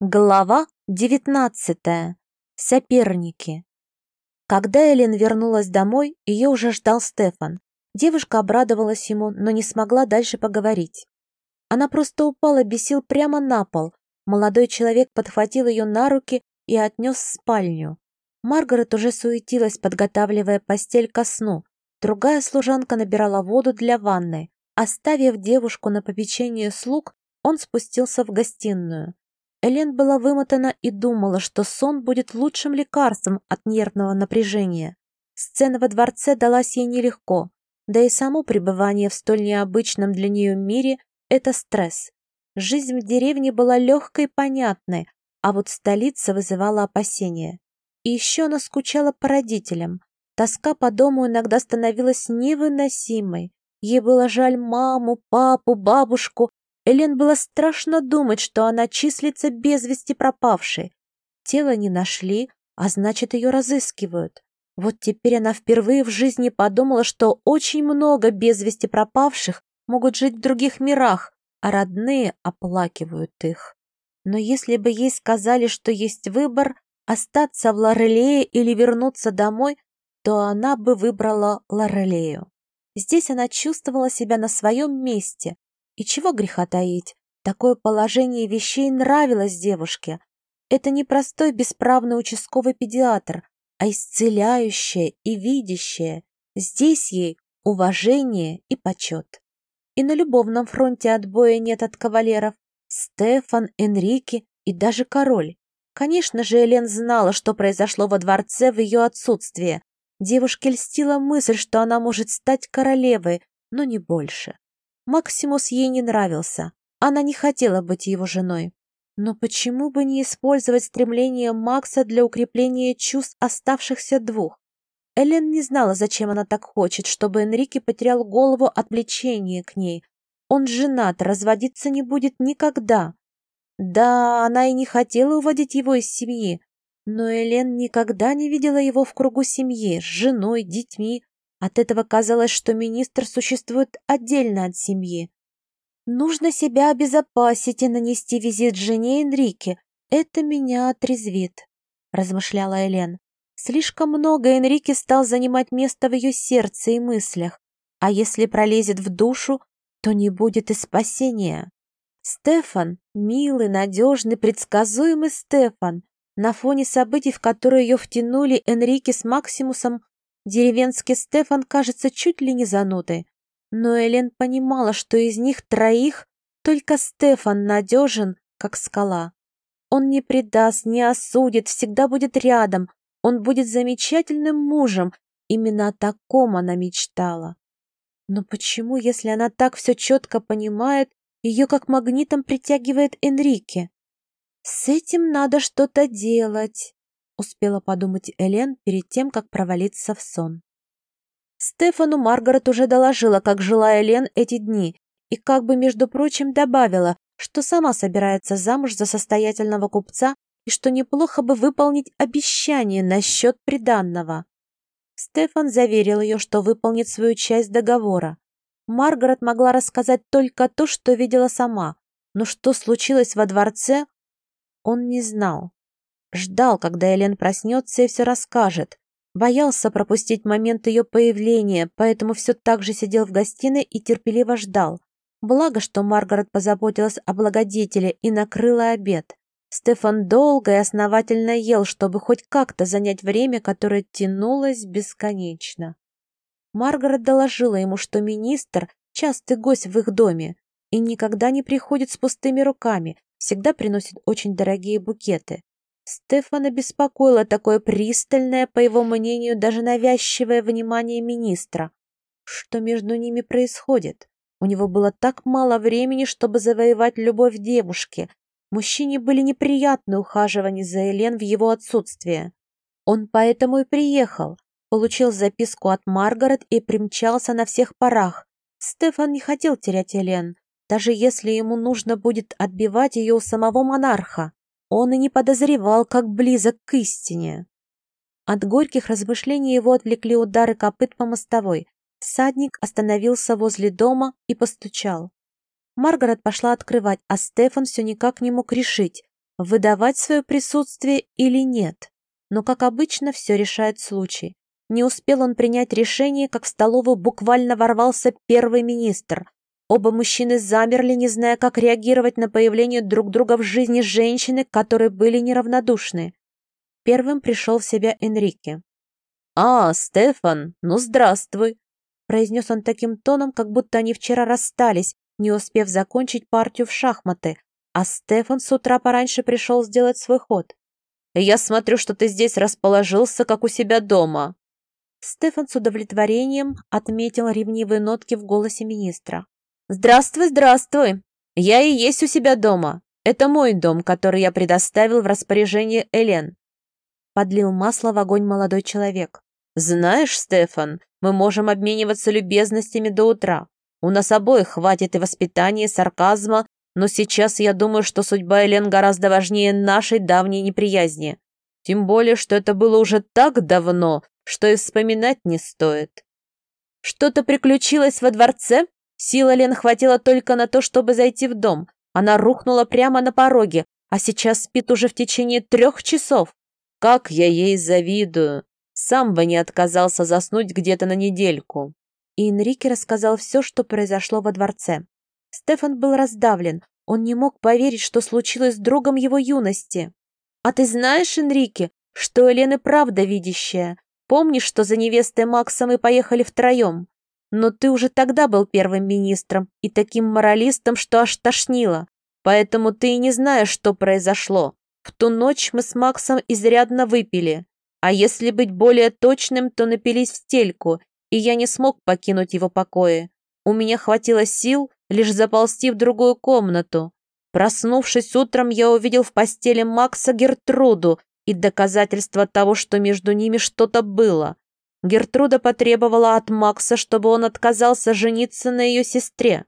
Глава девятнадцатая. Соперники. Когда Элен вернулась домой, ее уже ждал Стефан. Девушка обрадовалась ему, но не смогла дальше поговорить. Она просто упала без сил прямо на пол. Молодой человек подхватил ее на руки и отнес в спальню. Маргарет уже суетилась, подготавливая постель ко сну. Другая служанка набирала воду для ванны. Оставив девушку на попечение слуг, он спустился в гостиную. Элен была вымотана и думала, что сон будет лучшим лекарством от нервного напряжения. Сцена во дворце далась ей нелегко, да и само пребывание в столь необычном для нее мире – это стресс. Жизнь в деревне была легкой и понятной, а вот столица вызывала опасения. И еще она скучала по родителям. Тоска по дому иногда становилась невыносимой. Ей было жаль маму, папу, бабушку, Элен было страшно думать, что она числится без вести пропавшей. Тело не нашли, а значит, ее разыскивают. Вот теперь она впервые в жизни подумала, что очень много без вести пропавших могут жить в других мирах, а родные оплакивают их. Но если бы ей сказали, что есть выбор остаться в Лорелее или вернуться домой, то она бы выбрала Лорелею. Здесь она чувствовала себя на своем месте, и чего греха таить, такое положение вещей нравилось девушке. Это не простой бесправный участковый педиатр, а исцеляющее и видящее. Здесь ей уважение и почет. И на любовном фронте отбоя нет от кавалеров. Стефан, Энрике и даже король. Конечно же, Элен знала, что произошло во дворце в ее отсутствие. Девушке льстила мысль, что она может стать королевой, но не больше. Максимус ей не нравился. Она не хотела быть его женой. Но почему бы не использовать стремление Макса для укрепления чувств оставшихся двух? Элен не знала, зачем она так хочет, чтобы Энрике потерял голову от влечения к ней. Он женат, разводиться не будет никогда. Да, она и не хотела уводить его из семьи, но Элен никогда не видела его в кругу семьи, с женой, детьми. От этого казалось, что министр существует отдельно от семьи. Нужно себя обезопасить и нанести визит жене Энрике. Это меня отрезвит, размышляла Элен. Слишком много Энрике стал занимать место в ее сердце и мыслях. А если пролезет в душу, то не будет и спасения. Стефан, милый, надежный, предсказуемый Стефан, на фоне событий, в которые ее втянули Энрике с Максимусом, Деревенский Стефан кажется чуть ли не занудой. Но Элен понимала, что из них троих только Стефан надежен, как скала. Он не предаст, не осудит, всегда будет рядом. Он будет замечательным мужем. Именно о таком она мечтала. Но почему, если она так все четко понимает, ее как магнитом притягивает Энрике? С этим надо что-то делать успела подумать Элен перед тем, как провалиться в сон. Стефану Маргарет уже доложила, как жила Элен эти дни, и как бы, между прочим, добавила, что сама собирается замуж за состоятельного купца и что неплохо бы выполнить обещание насчет приданного. Стефан заверил ее, что выполнит свою часть договора. Маргарет могла рассказать только то, что видела сама, но что случилось во дворце, он не знал. Ждал, когда Элен проснется и все расскажет. Боялся пропустить момент ее появления, поэтому все так же сидел в гостиной и терпеливо ждал. Благо, что Маргарет позаботилась о благодетеле и накрыла обед. Стефан долго и основательно ел, чтобы хоть как-то занять время, которое тянулось бесконечно. Маргарет доложила ему, что министр – частый гость в их доме и никогда не приходит с пустыми руками, всегда приносит очень дорогие букеты. Стефана беспокоило такое пристальное, по его мнению, даже навязчивое внимание министра. Что между ними происходит? У него было так мало времени, чтобы завоевать любовь девушки. Мужчине были неприятны ухаживания за Элен в его отсутствие. Он поэтому и приехал, получил записку от Маргарет и примчался на всех парах. Стефан не хотел терять Элен, даже если ему нужно будет отбивать ее у самого монарха. Он и не подозревал, как близок к истине. От горьких размышлений его отвлекли удары копыт по мостовой. Садник остановился возле дома и постучал. Маргарет пошла открывать, а Стефан все никак не мог решить, выдавать свое присутствие или нет. Но, как обычно, все решает случай. Не успел он принять решение, как в столовую буквально ворвался первый министр. Оба мужчины замерли, не зная, как реагировать на появление друг друга в жизни женщины, которые были неравнодушны. Первым пришел в себя Энрике. «А, Стефан, ну здравствуй!» произнес он таким тоном, как будто они вчера расстались, не успев закончить партию в шахматы, а Стефан с утра пораньше пришел сделать свой ход. «Я смотрю, что ты здесь расположился, как у себя дома». Стефан с удовлетворением отметил ревнивые нотки в голосе министра. «Здравствуй, здравствуй! Я и есть у себя дома. Это мой дом, который я предоставил в распоряжение Элен». Подлил масло в огонь молодой человек. «Знаешь, Стефан, мы можем обмениваться любезностями до утра. У нас обоих хватит и воспитания, и сарказма, но сейчас я думаю, что судьба Элен гораздо важнее нашей давней неприязни. Тем более, что это было уже так давно, что и вспоминать не стоит. Что-то приключилось во дворце? Сила Лен хватило только на то, чтобы зайти в дом. Она рухнула прямо на пороге, а сейчас спит уже в течение трех часов. Как я ей завидую. Сам бы не отказался заснуть где-то на недельку. И Энрике рассказал все, что произошло во дворце. Стефан был раздавлен. Он не мог поверить, что случилось с другом его юности. «А ты знаешь, Энрике, что Елена правда видящая? Помнишь, что за невестой Макса мы поехали втроем? Но ты уже тогда был первым министром и таким моралистом, что аж тошнило. Поэтому ты и не знаешь, что произошло. В ту ночь мы с Максом изрядно выпили. А если быть более точным, то напились в стельку, и я не смог покинуть его покои. У меня хватило сил лишь заползти в другую комнату. Проснувшись утром, я увидел в постели Макса Гертруду и доказательство того, что между ними что-то было. Гертруда потребовала от Макса, чтобы он отказался жениться на ее сестре.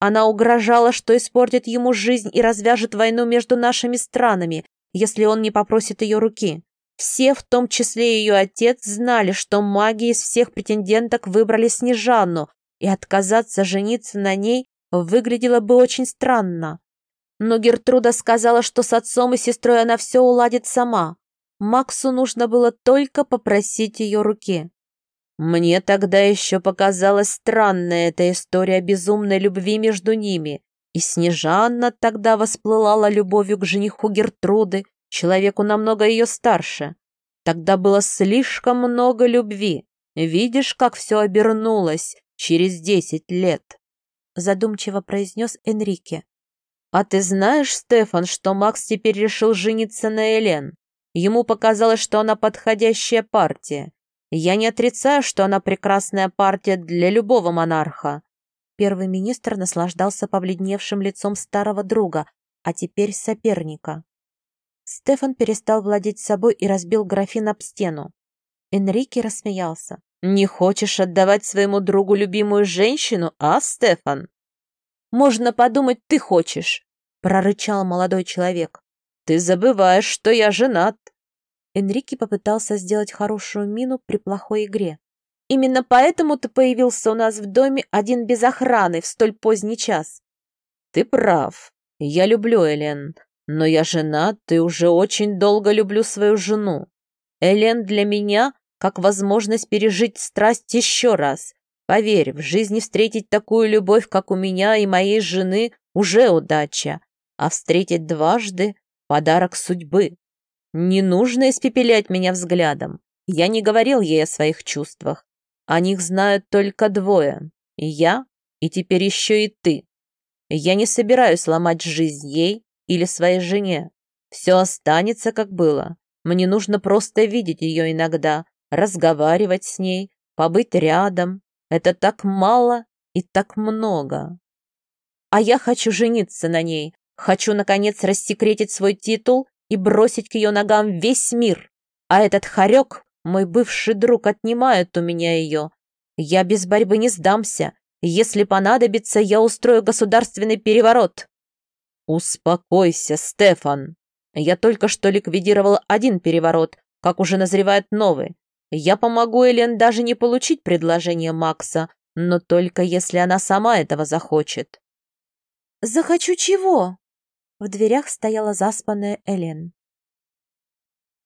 Она угрожала, что испортит ему жизнь и развяжет войну между нашими странами, если он не попросит ее руки. Все, в том числе ее отец, знали, что маги из всех претенденток выбрали Снежанну, и отказаться жениться на ней выглядело бы очень странно. Но Гертруда сказала, что с отцом и сестрой она все уладит сама. Максу нужно было только попросить ее руки. Мне тогда еще показалась странная эта история безумной любви между ними, и Снежанна тогда восплылала любовью к жениху Гертруды, человеку намного ее старше. Тогда было слишком много любви. Видишь, как все обернулось через десять лет?» Задумчиво произнес Энрике. «А ты знаешь, Стефан, что Макс теперь решил жениться на Элен? Ему показалось, что она подходящая партия. Я не отрицаю, что она прекрасная партия для любого монарха». Первый министр наслаждался побледневшим лицом старого друга, а теперь соперника. Стефан перестал владеть собой и разбил графин об стену. Энрике рассмеялся. «Не хочешь отдавать своему другу любимую женщину, а, Стефан?» «Можно подумать, ты хочешь», — прорычал молодой человек. «Ты забываешь, что я женат». Энрике попытался сделать хорошую мину при плохой игре. «Именно поэтому ты появился у нас в доме один без охраны в столь поздний час». «Ты прав. Я люблю Элен, но я женат и уже очень долго люблю свою жену. Элен для меня как возможность пережить страсть еще раз. Поверь, в жизни встретить такую любовь, как у меня и моей жены, уже удача. А встретить дважды — подарок судьбы. Не нужно испепелять меня взглядом. Я не говорил ей о своих чувствах. О них знают только двое. Я и теперь еще и ты. Я не собираюсь ломать жизнь ей или своей жене. Все останется, как было. Мне нужно просто видеть ее иногда, разговаривать с ней, побыть рядом. Это так мало и так много. А я хочу жениться на ней. Хочу, наконец, рассекретить свой титул и бросить к ее ногам весь мир. А этот хорек, мой бывший друг, отнимает у меня ее. Я без борьбы не сдамся. Если понадобится, я устрою государственный переворот. «Успокойся, Стефан. Я только что ликвидировал один переворот, как уже назревает новый. Я помогу Элен даже не получить предложение Макса, но только если она сама этого захочет». «Захочу чего?» В дверях стояла заспанная Элен.